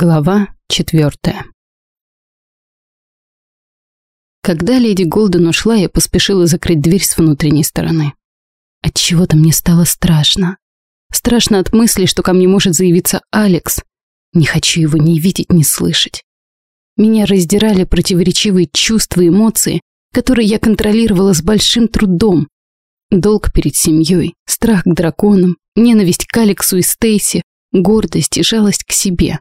Глава четвертая. Когда леди Голден ушла, я поспешила закрыть дверь с внутренней стороны. От чего то мне стало страшно. Страшно от мысли, что ко мне может заявиться Алекс. Не хочу его ни видеть, ни слышать. Меня раздирали противоречивые чувства и эмоции, которые я контролировала с большим трудом. Долг перед семьей, страх к драконам, ненависть к Алексу и Стейси, гордость и жалость к себе.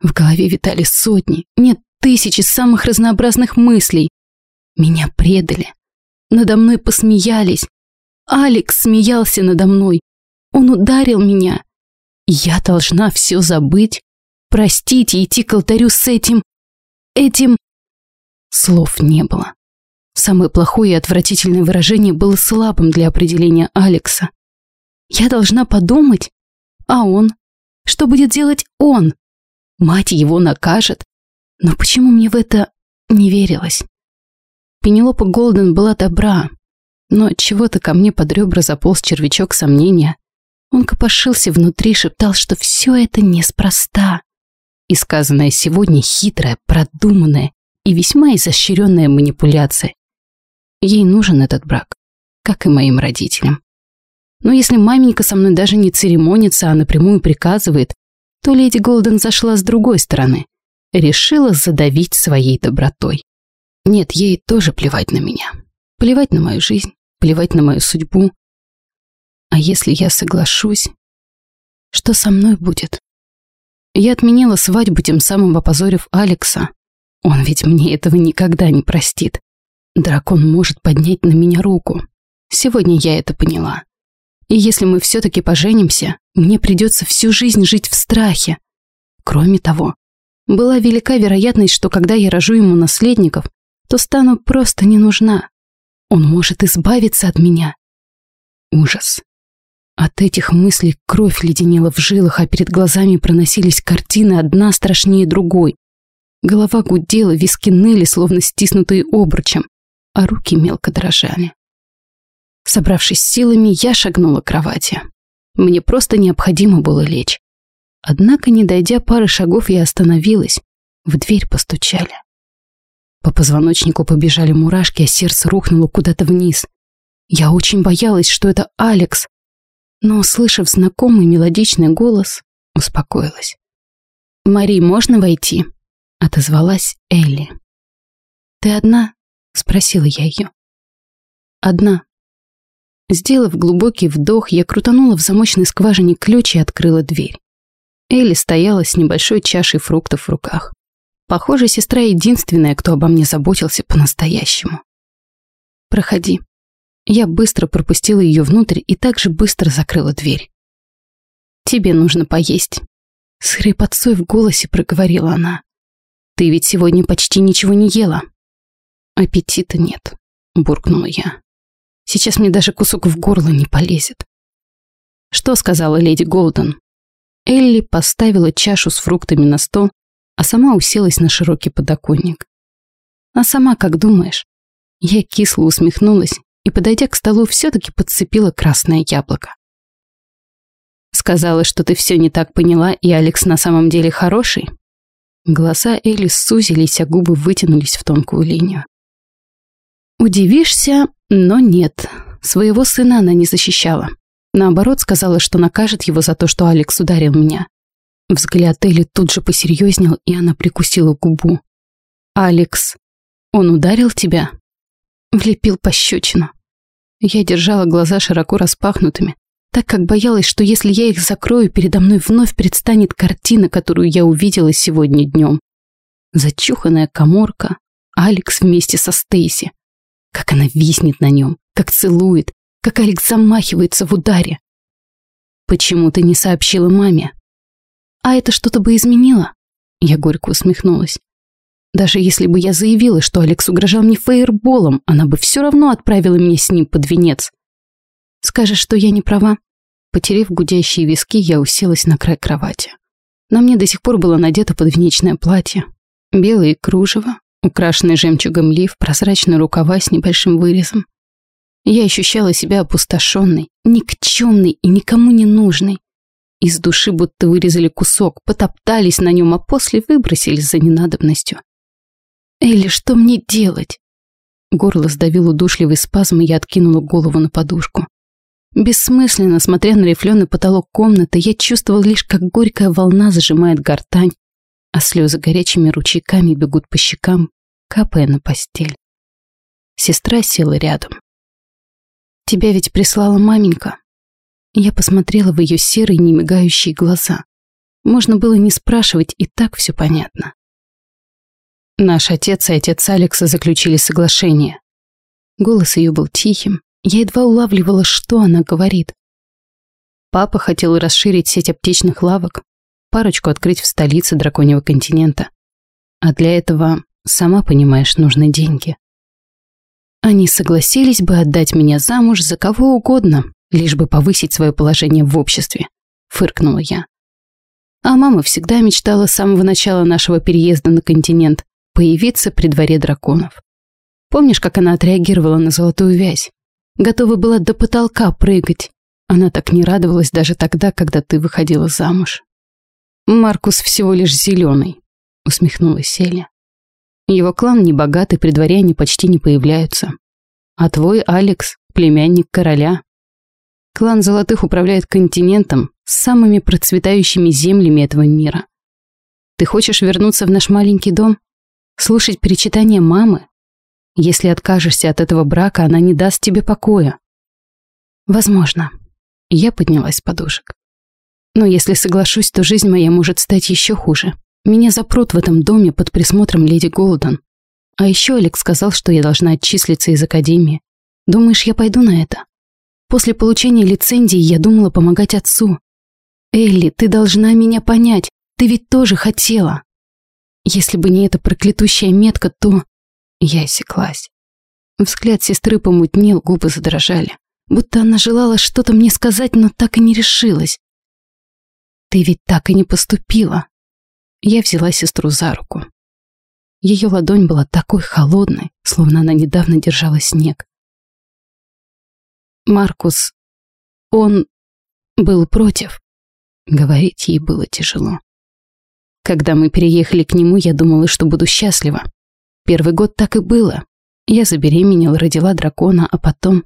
В голове витали сотни, нет, тысячи самых разнообразных мыслей. Меня предали. Надо мной посмеялись. Алекс смеялся надо мной. Он ударил меня. Я должна все забыть, простить и идти к алтарю с этим... Этим... Слов не было. Самое плохое и отвратительное выражение было слабым для определения Алекса. Я должна подумать, а он? Что будет делать он? Мать его накажет. Но почему мне в это не верилось? Пенелопа Голден была добра, но чего-то ко мне под ребра заполз червячок сомнения. Он копошился внутри, шептал, что все это неспроста. И сказанное сегодня хитрая, продуманная и весьма изощренная манипуляция. Ей нужен этот брак, как и моим родителям. Но если маменька со мной даже не церемонится, а напрямую приказывает, то леди Голден зашла с другой стороны. Решила задавить своей добротой. Нет, ей тоже плевать на меня. Плевать на мою жизнь, плевать на мою судьбу. А если я соглашусь, что со мной будет? Я отменила свадьбу, тем самым опозорив Алекса. Он ведь мне этого никогда не простит. Дракон может поднять на меня руку. Сегодня я это поняла. И если мы все-таки поженимся, мне придется всю жизнь жить в страхе. Кроме того, была велика вероятность, что когда я рожу ему наследников, то стану просто не нужна. Он может избавиться от меня. Ужас. От этих мыслей кровь леденела в жилах, а перед глазами проносились картины одна страшнее другой. Голова гудела, виски ныли, словно стиснутые обручем, а руки мелко дрожали. Собравшись силами, я шагнула к кровати. Мне просто необходимо было лечь. Однако, не дойдя пары шагов, я остановилась. В дверь постучали. По позвоночнику побежали мурашки, а сердце рухнуло куда-то вниз. Я очень боялась, что это Алекс, но, услышав знакомый мелодичный голос, успокоилась. «Мари, можно войти?» — отозвалась Элли. «Ты одна?» — спросила я ее. «Одна», Сделав глубокий вдох, я крутанула в замочной скважине ключ и открыла дверь. Элли стояла с небольшой чашей фруктов в руках. Похоже, сестра единственная, кто обо мне заботился по-настоящему. «Проходи». Я быстро пропустила ее внутрь и также быстро закрыла дверь. «Тебе нужно поесть». С хрипотцой в голосе проговорила она. «Ты ведь сегодня почти ничего не ела». «Аппетита нет», — буркнула я. Сейчас мне даже кусок в горло не полезет. Что сказала леди Голден? Элли поставила чашу с фруктами на стол, а сама уселась на широкий подоконник. А сама как думаешь? Я кисло усмехнулась и, подойдя к столу, все-таки подцепила красное яблоко. Сказала, что ты все не так поняла, и Алекс на самом деле хороший? Глаза Элли сузились, а губы вытянулись в тонкую линию. Удивишься, но нет, своего сына она не защищала. Наоборот, сказала, что накажет его за то, что Алекс ударил меня. Взгляд Элли тут же посерьезнел, и она прикусила губу. «Алекс, он ударил тебя?» Влепил пощечину. Я держала глаза широко распахнутыми, так как боялась, что если я их закрою, передо мной вновь предстанет картина, которую я увидела сегодня днем. Зачуханная коморка, Алекс вместе со Стейси, как она виснет на нем, как целует, как Алекс замахивается в ударе. Почему ты не сообщила маме? А это что-то бы изменило? Я горько усмехнулась. Даже если бы я заявила, что Алекс угрожал мне фейерболом, она бы все равно отправила меня с ним под венец. Скажешь, что я не права? Потерев гудящие виски, я уселась на край кровати. На мне до сих пор было надето подвенечное платье. Белые кружево, украшенный жемчугом лиф, прозрачные рукава с небольшим вырезом. Я ощущала себя опустошенной, никчемной и никому не нужной. Из души будто вырезали кусок, потоптались на нем, а после выбросили за ненадобностью. Элли, что мне делать? Горло сдавил удушливый спазм, и я откинула голову на подушку. Бессмысленно, смотря на рифленый потолок комнаты, я чувствовал лишь, как горькая волна зажимает гортань, а слезы горячими ручейками бегут по щекам, капая на постель. Сестра села рядом. «Тебя ведь прислала маменька». Я посмотрела в ее серые, немигающие глаза. Можно было не спрашивать, и так все понятно. Наш отец и отец Алекса заключили соглашение. Голос ее был тихим, я едва улавливала, что она говорит. Папа хотел расширить сеть аптечных лавок, парочку открыть в столице драконьего континента. А для этого, сама понимаешь, нужны деньги. Они согласились бы отдать меня замуж за кого угодно, лишь бы повысить свое положение в обществе, фыркнула я. А мама всегда мечтала с самого начала нашего переезда на континент появиться при дворе драконов. Помнишь, как она отреагировала на золотую вязь? Готова была до потолка прыгать. Она так не радовалась даже тогда, когда ты выходила замуж. «Маркус всего лишь зеленый», — усмехнулась Селя. «Его клан не богатый, при дворе они почти не появляются. А твой Алекс — племянник короля. Клан Золотых управляет континентом с самыми процветающими землями этого мира. Ты хочешь вернуться в наш маленький дом? Слушать перечитания мамы? Если откажешься от этого брака, она не даст тебе покоя. Возможно. Я поднялась с подушек. Но если соглашусь, то жизнь моя может стать еще хуже. Меня запрут в этом доме под присмотром леди Голден. А еще Алекс сказал, что я должна отчислиться из академии. Думаешь, я пойду на это? После получения лицензии я думала помогать отцу. Элли, ты должна меня понять. Ты ведь тоже хотела. Если бы не эта проклятущая метка, то... Я осеклась. Взгляд сестры помутнел, губы задрожали. Будто она желала что-то мне сказать, но так и не решилась. «Ты ведь так и не поступила». Я взяла сестру за руку. Ее ладонь была такой холодной, словно она недавно держала снег. Маркус, он был против. Говорить ей было тяжело. Когда мы переехали к нему, я думала, что буду счастлива. Первый год так и было. Я забеременела, родила дракона, а потом...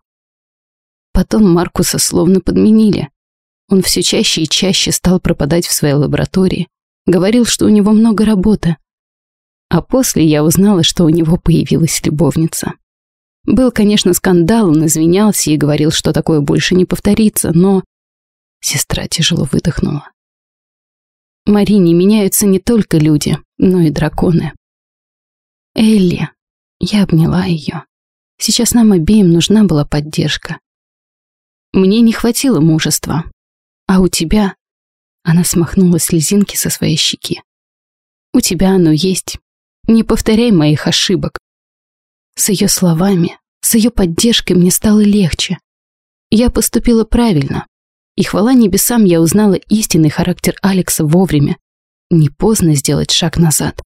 Потом Маркуса словно подменили. Он все чаще и чаще стал пропадать в своей лаборатории. Говорил, что у него много работы. А после я узнала, что у него появилась любовница. Был, конечно, скандал, он извинялся и говорил, что такое больше не повторится, но... Сестра тяжело выдохнула. Марине меняются не только люди, но и драконы. Элли. Я обняла ее. Сейчас нам обеим нужна была поддержка. Мне не хватило мужества. А у тебя... Она смахнула слезинки со своей щеки. У тебя оно есть. Не повторяй моих ошибок. С ее словами, с ее поддержкой мне стало легче. Я поступила правильно. И хвала небесам я узнала истинный характер Алекса вовремя. Не поздно сделать шаг назад.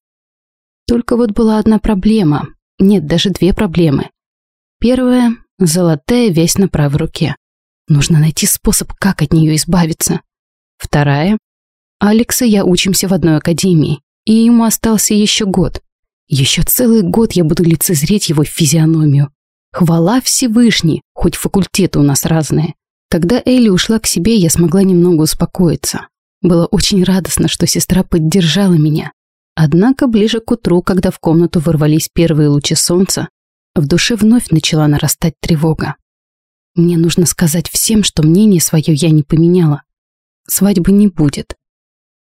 Только вот была одна проблема. Нет, даже две проблемы. Первая — золотая весь на правой руке. Нужно найти способ, как от нее избавиться. Вторая — Алекс и я учимся в одной академии, и ему остался еще год. Еще целый год я буду лицезреть его физиономию. Хвала Всевышней, хоть факультеты у нас разные. Когда Элли ушла к себе, я смогла немного успокоиться. Было очень радостно, что сестра поддержала меня. Однако ближе к утру, когда в комнату ворвались первые лучи солнца, в душе вновь начала нарастать тревога. Мне нужно сказать всем, что мнение свое я не поменяла. Свадьбы не будет.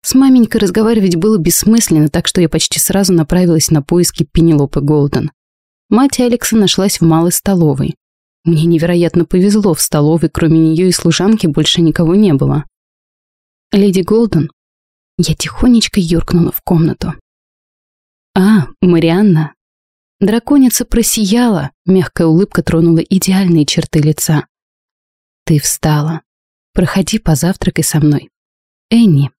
С маменькой разговаривать было бессмысленно, так что я почти сразу направилась на поиски Пенелопы Голден. Мать Алекса нашлась в малой столовой. Мне невероятно повезло, в столовой кроме нее и служанки больше никого не было. Леди Голден я тихонечко юркнула в комнату. «А, Марианна!» Драконица просияла, мягкая улыбка тронула идеальные черты лица. «Ты встала. Проходи, позавтракай со мной. Энни!»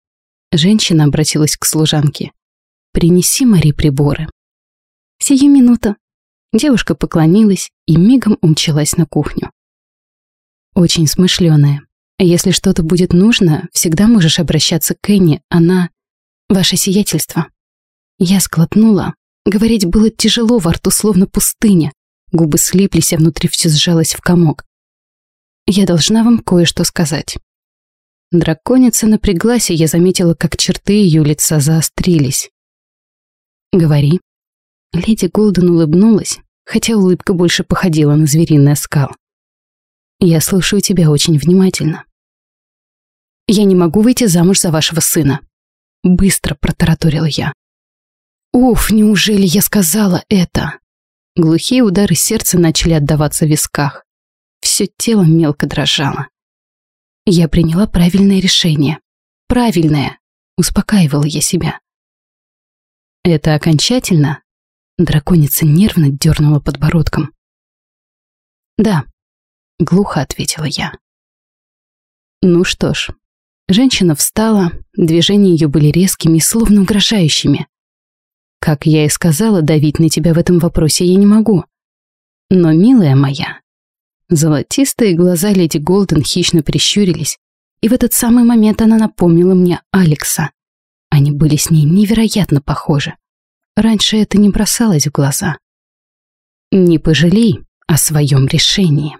Женщина обратилась к служанке. «Принеси Мари приборы». «Сию минуту». Девушка поклонилась и мигом умчалась на кухню. Очень смышленая. Если что-то будет нужно, всегда можешь обращаться к Энни, она... Ваше сиятельство. Я склотнула. Говорить было тяжело, во рту словно пустыня. Губы слиплись, а внутри все сжалось в комок. Я должна вам кое-что сказать. Драконица напряглась, и я заметила, как черты ее лица заострились. «Говори». Леди Голден улыбнулась, хотя улыбка больше походила на звериный оскал. «Я слушаю тебя очень внимательно». «Я не могу выйти замуж за вашего сына», — быстро протараторила я. «Уф, неужели я сказала это?» Глухие удары сердца начали отдаваться в висках. Все тело мелко дрожало. Я приняла правильное решение. Правильное. Успокаивала я себя. Это окончательно? Драконица нервно дернула подбородком. Да, глухо ответила я. Ну что ж, женщина встала, движения ее были резкими, словно угрожающими. Как я и сказала, давить на тебя в этом вопросе я не могу. Но, милая моя, золотистые глаза леди Голден хищно прищурились, и в этот самый момент она напомнила мне Алекса. Они были с ней невероятно похожи. Раньше это не бросалось в глаза. Не пожалей о своем решении.